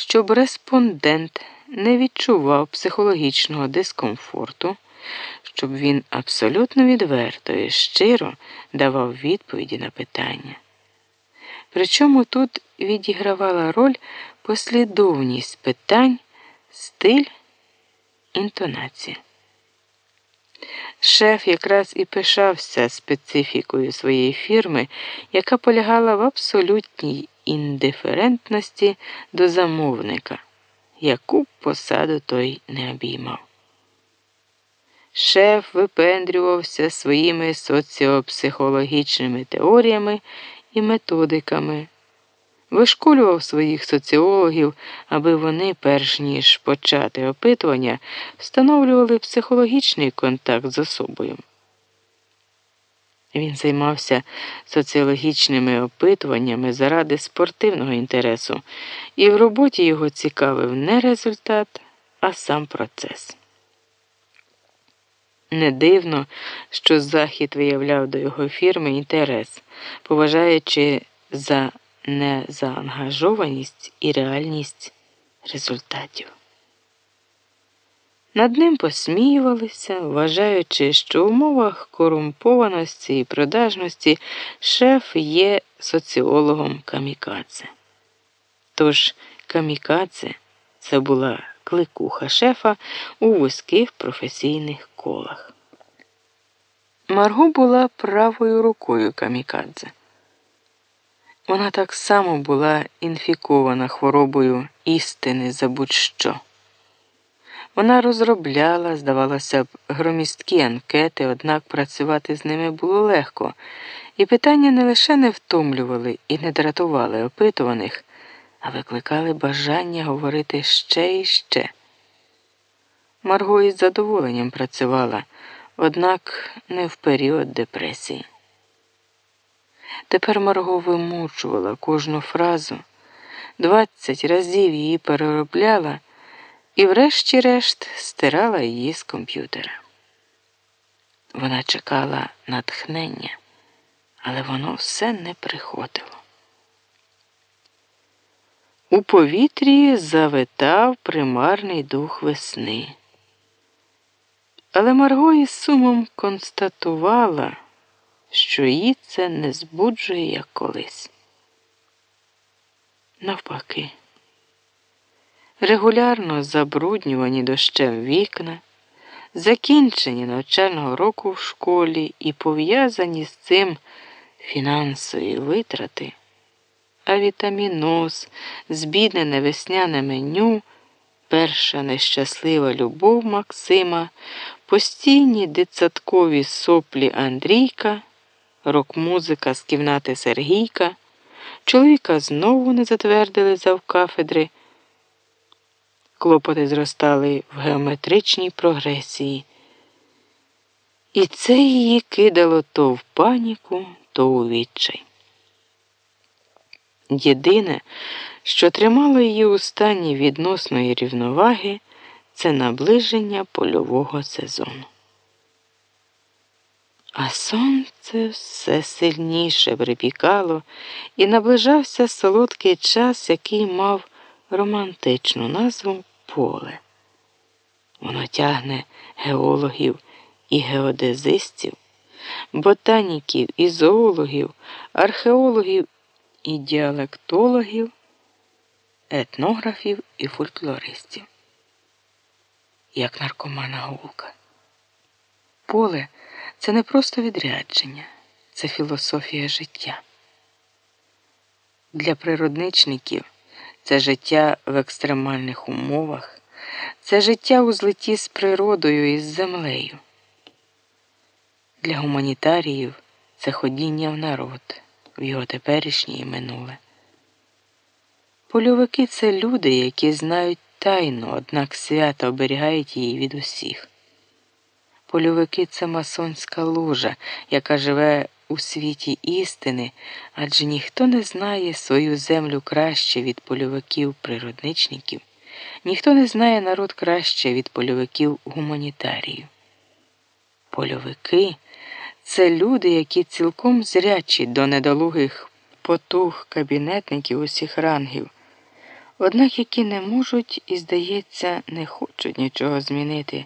щоб респондент не відчував психологічного дискомфорту, щоб він абсолютно відверто і щиро давав відповіді на питання. Причому тут відігравала роль послідовність питань, стиль, інтонація. Шеф якраз і пишався специфікою своєї фірми, яка полягала в абсолютній індиферентності до замовника, яку посаду той не обіймав. Шеф випендрювався своїми соціопсихологічними теоріями і методиками, вишколював своїх соціологів, аби вони, перш ніж почати опитування, встановлювали психологічний контакт з особою. Він займався соціологічними опитуваннями заради спортивного інтересу, і в роботі його цікавив не результат, а сам процес. Не дивно, що Захід виявляв до його фірми інтерес, поважаючи за незаангажованість і реальність результатів. Над ним посміювалися, вважаючи, що в умовах корумпованості і продажності шеф є соціологом камікадзе. Тож камікадзе це була кликуха шефа у вузьких професійних колах. Марго була правою рукою камікадзе. Вона так само була інфікована хворобою істини за будь-що. Вона розробляла, здавалося б, громісткі анкети, однак працювати з ними було легко, і питання не лише не втомлювали і не дратували опитуваних, а викликали бажання говорити ще і ще. Марго із задоволенням працювала, однак не в період депресії. Тепер Марго вимучувала кожну фразу, двадцять разів її переробляла і, врешті-решт, стирала її з комп'ютера. Вона чекала натхнення, але воно все не приходило. У повітрі завитав примарний дух весни. Але Марго із сумом констатувала, що її це не збуджує як колись. Навпаки, регулярно забруднювані дощем вікна, закінчені навчального року в школі і пов'язані з цим фінансові витрати, авітаміноз, збіднене весняне меню, перша нещаслива любов Максима, постійні дитсадкові соплі Андрійка рок-музика з кімнати Сергійка, чоловіка знову не затвердили завкафедри, клопоти зростали в геометричній прогресії. І це її кидало то в паніку, то у відчай. Єдине, що тримало її у стані відносної рівноваги, це наближення польового сезону. А сонце все сильніше припікало і наближався солодкий час, який мав романтичну назву поле. Воно тягне геологів і геодезистів, ботаніків і зоологів, археологів і діалектологів, етнографів і фольклористів. Як наркомана гулка. Поле – це не просто відрядження, це філософія життя. Для природничників це життя в екстремальних умовах, це життя у злиті з природою і з землею. Для гуманітаріїв це ходіння в народ, в його теперішнє і минуле. Польовики це люди, які знають тайну, однак свято оберігають її від усіх. Польовики це масонська ложа, яка живе у світі істини, адже ніхто не знає свою землю краще від польовиків природничників, ніхто не знає народ краще від польовиків гуманітаріїв. Польовики це люди, які цілком зрячі до недолугих потуг кабінетників усіх рангів. однак які не можуть і, здається, не хочуть нічого змінити.